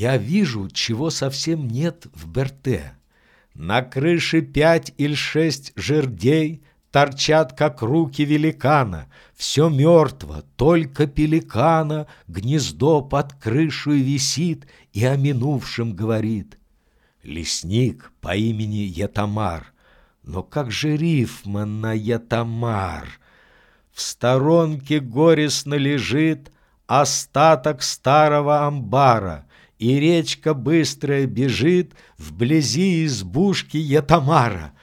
Я вижу, чего совсем нет в Берте. На крыше пять или шесть жердей Торчат, как руки великана. Все мертво, только пеликана Гнездо под крышу висит И о минувшем говорит. Лесник по имени Ятамар. Но как же рифма на Ятамар? В сторонке горестно лежит Остаток старого амбара, И речка быстрая бежит Вблизи избушки Ятамара.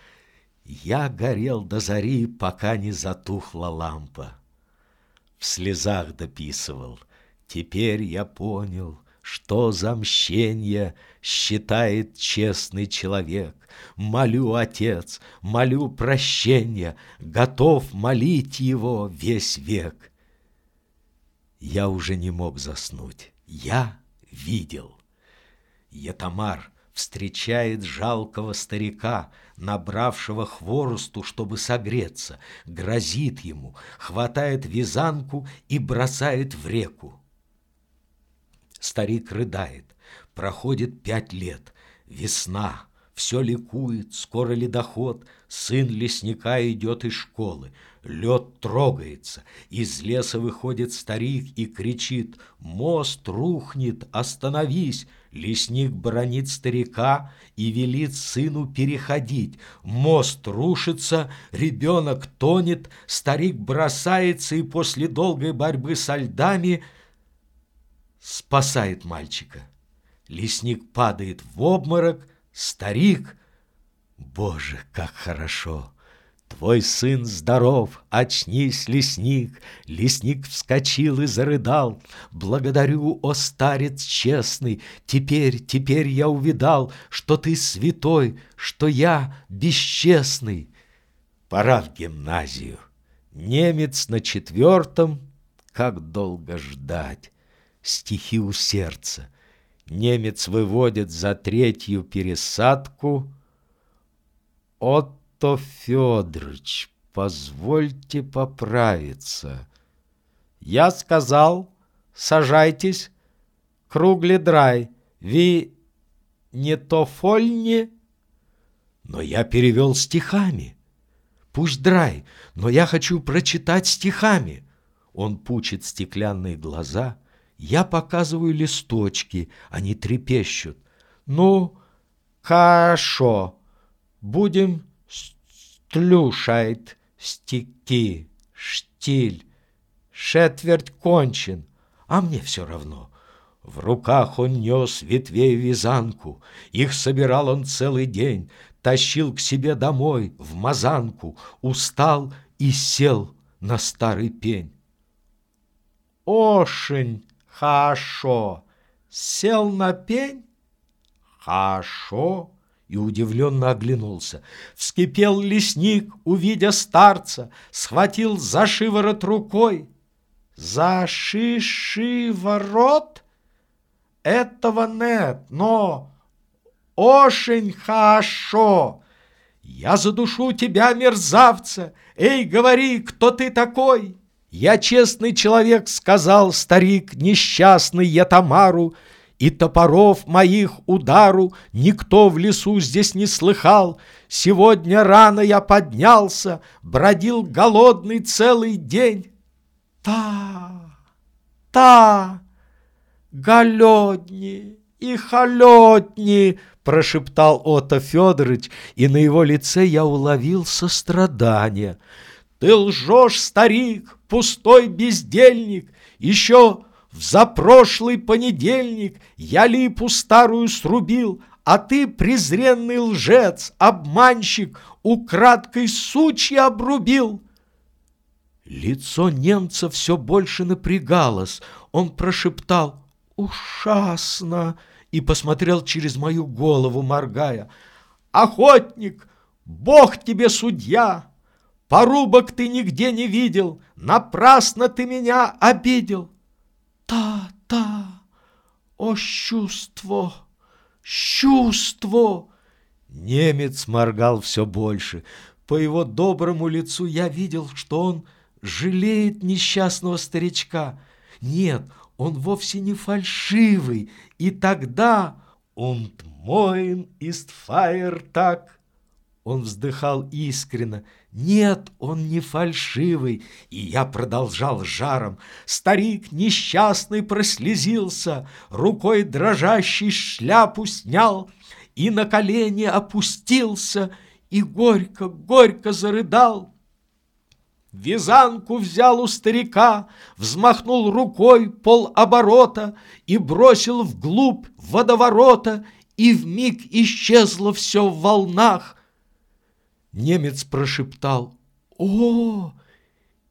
Я горел до зари, пока не затухла лампа. В слезах дописывал. Теперь я понял, что за мщенье считает честный человек. Молю, Отец, молю прощения, готов молить его весь век. Я уже не мог заснуть. Я видел. Ятамар встречает жалкого старика, набравшего хворосту, чтобы согреться, грозит ему, хватает вязанку и бросает в реку. Старик рыдает. Проходит пять лет. Весна. Все ликует, скоро ледоход, сын лесника идет из школы. Лед трогается, из леса выходит старик и кричит «Мост рухнет, остановись!» Лесник бронит старика и велит сыну переходить. Мост рушится, ребенок тонет, старик бросается и после долгой борьбы со льдами спасает мальчика. Лесник падает в обморок, Старик, Боже, как хорошо! Твой сын здоров, очнись, лесник. Лесник вскочил и зарыдал. Благодарю, о старец честный, Теперь, теперь я увидал, Что ты святой, что я бесчестный. Пора в гимназию. Немец на четвертом, Как долго ждать. Стихи у сердца. Немец выводит за третью пересадку. Отто Федорович, позвольте поправиться. Я сказал, сажайтесь, кругледрай, ви не то фольни, но я перевел стихами. Пусть драй, но я хочу прочитать стихами. Он пучит стеклянные глаза — я показываю листочки, они трепещут. Ну, хорошо, будем стлюшать стики, штиль, шетверть кончен, а мне все равно. В руках он нес ветвей вязанку, их собирал он целый день, тащил к себе домой, в мазанку, устал и сел на старый пень. Ошень! Хорошо. Сел на пень? Хорошо. И удивленно оглянулся. Вскипел лесник, увидя старца, схватил за шиворот рукой. За шишиворот? Этого нет, но очень хорошо. Я задушу тебя, мерзавца. Эй, говори, кто ты такой? «Я честный человек», — сказал старик, несчастный я Тамару, «и топоров моих удару никто в лесу здесь не слыхал. Сегодня рано я поднялся, бродил голодный целый день». «Та, та, голодни и холодни», — прошептал Отто Федорович, и на его лице я уловил сострадание — ты лжешь, старик, пустой бездельник, Еще в запрошлый понедельник Я липу старую срубил, А ты, презренный лжец, обманщик, Украдкой сучья обрубил. Лицо немца все больше напрягалось. Он прошептал «Ужасно!» и посмотрел через мою голову, моргая. «Охотник, Бог тебе судья!» Порубок ты нигде не видел, Напрасно ты меня обидел. Та-та, о чувство, чувство! Немец моргал все больше. По его доброму лицу я видел, что он жалеет несчастного старичка. Нет, он вовсе не фальшивый, и тогда «Und moin ist Feiertag» Он вздыхал искренно. Нет, он не фальшивый. И я продолжал жаром. Старик несчастный прослезился, Рукой дрожащей шляпу снял И на колени опустился, И горько, горько зарыдал. Вязанку взял у старика, взмахнул рукой пол оборота и бросил вглубь водоворота, и вмиг исчезло все в волнах. Немец прошептал «О!»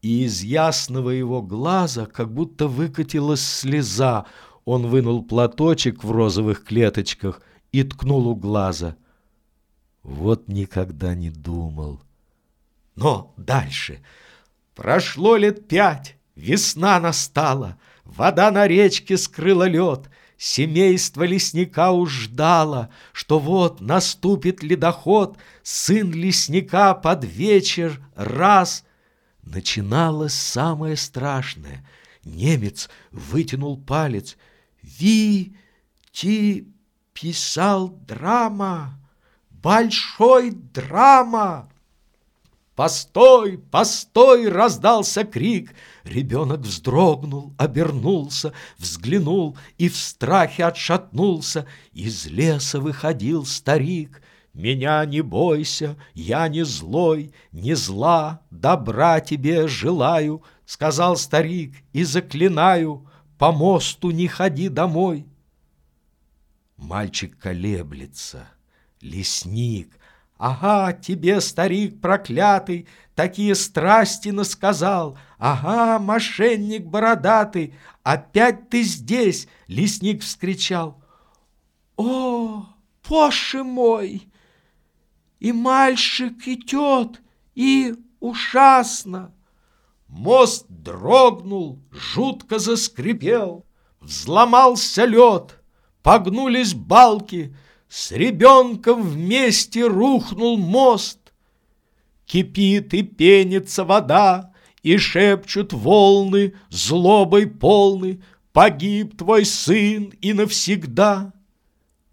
и из ясного его глаза как будто выкатилась слеза. Он вынул платочек в розовых клеточках и ткнул у глаза. Вот никогда не думал. Но дальше... Прошло лет пять, весна настала, Вода на речке скрыла лед, Семейство лесника уж ждало, Что вот наступит ледоход, Сын лесника под вечер раз. Начиналось самое страшное. Немец вытянул палец. Ви, ти, писал драма, Большой драма. «Постой! Постой!» — раздался крик. Ребенок вздрогнул, обернулся, взглянул и в страхе отшатнулся. Из леса выходил старик. «Меня не бойся, я не злой, не зла, добра тебе желаю», — сказал старик, и заклинаю, по мосту не ходи домой. Мальчик колеблется, лесник — Ага, тебе, старик проклятый, такие страсти насказал. Ага, мошенник бородатый, опять ты здесь, лесник вскричал. О, Поше мой! И мальчик идет, и ужасно. Мост дрогнул, жутко заскрипел, Взломался лед, погнулись балки — с ребенком вместе рухнул мост. Кипит и пенится вода, И шепчут волны, злобой полны, Погиб твой сын и навсегда.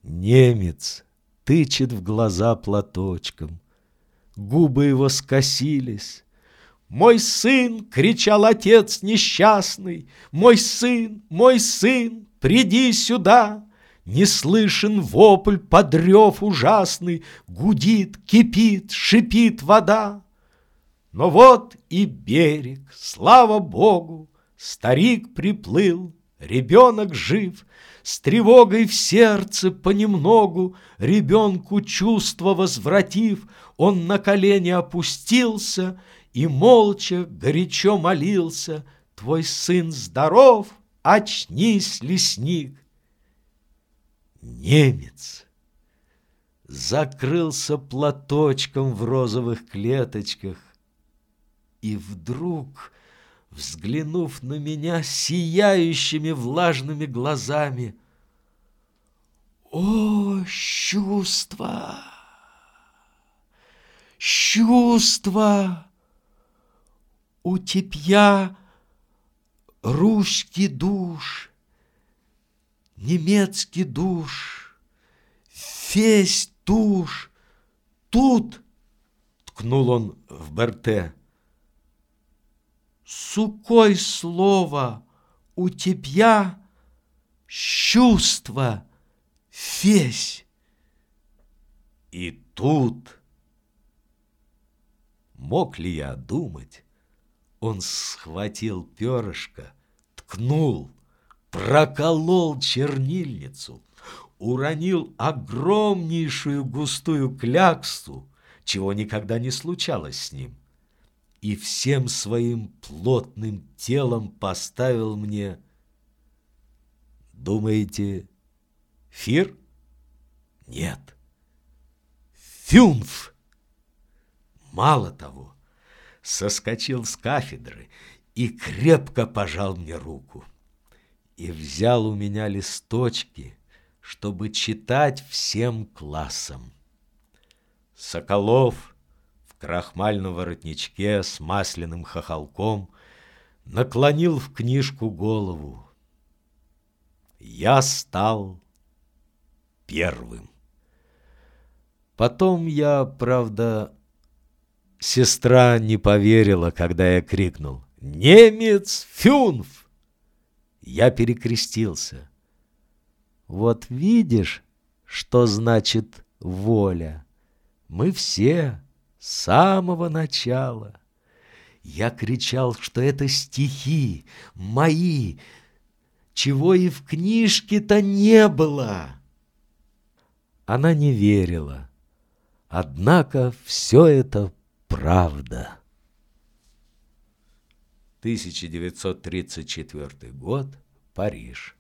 Немец тычет в глаза платочком, Губы его скосились. «Мой сын!» — кричал отец несчастный, «Мой сын, мой сын, приди сюда!» Не слышен вопль, подрев ужасный, Гудит, кипит, шипит вода. Но вот и берег, слава Богу, Старик приплыл, ребенок жив, С тревогой в сердце понемногу, Ребенку чувство возвратив, Он на колени опустился И молча, горячо молился, Твой сын здоров, очнись, лесник, Немец закрылся платочком в розовых клеточках и вдруг, взглянув на меня сияющими влажными глазами, «О, чувство! Чувство! У тебя русский душ!» Немецкий душ, весь душ. Тут, ткнул он в Берте, сукой слово у тебя чувство весь. И тут мог ли я думать, он схватил перышко, ткнул, проколол чернильницу, уронил огромнейшую густую кляксу, чего никогда не случалось с ним, и всем своим плотным телом поставил мне, думаете, фир? Нет, фюнф. Мало того, соскочил с кафедры и крепко пожал мне руку и взял у меня листочки, чтобы читать всем классам. Соколов в крахмальном воротничке с масляным хохолком наклонил в книжку голову. я стал первым. Потом я, правда, сестра не поверила, когда я крикнул «Немец Фюнф!» Я перекрестился. Вот видишь, что значит воля. Мы все с самого начала. Я кричал, что это стихи, мои, чего и в книжке-то не было. Она не верила. Однако все это правда. 1934 год, Париж.